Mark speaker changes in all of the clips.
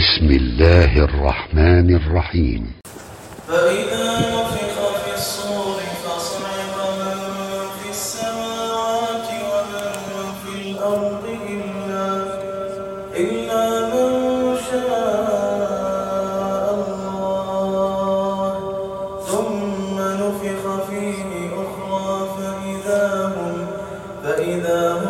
Speaker 1: بسم الله الرحمن الرحيم.
Speaker 2: فإذا نفخ في الصور فصعق من في السماوات ومن في الأرض إلا إلا من شاء الله. ثم نفخ فيه أخرى فإذا هم فإذا هم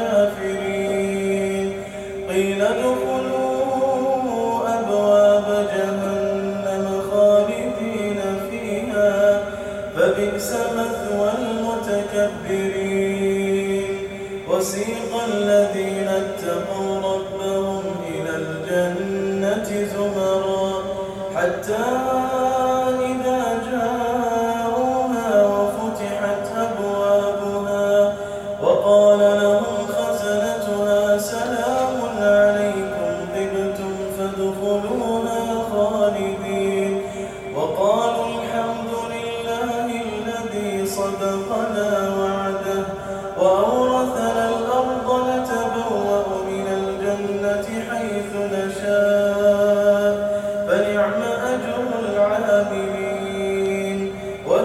Speaker 2: المتكبرين. وسيق الذين اتقوا ربهم إلى الجنة زمرا حتى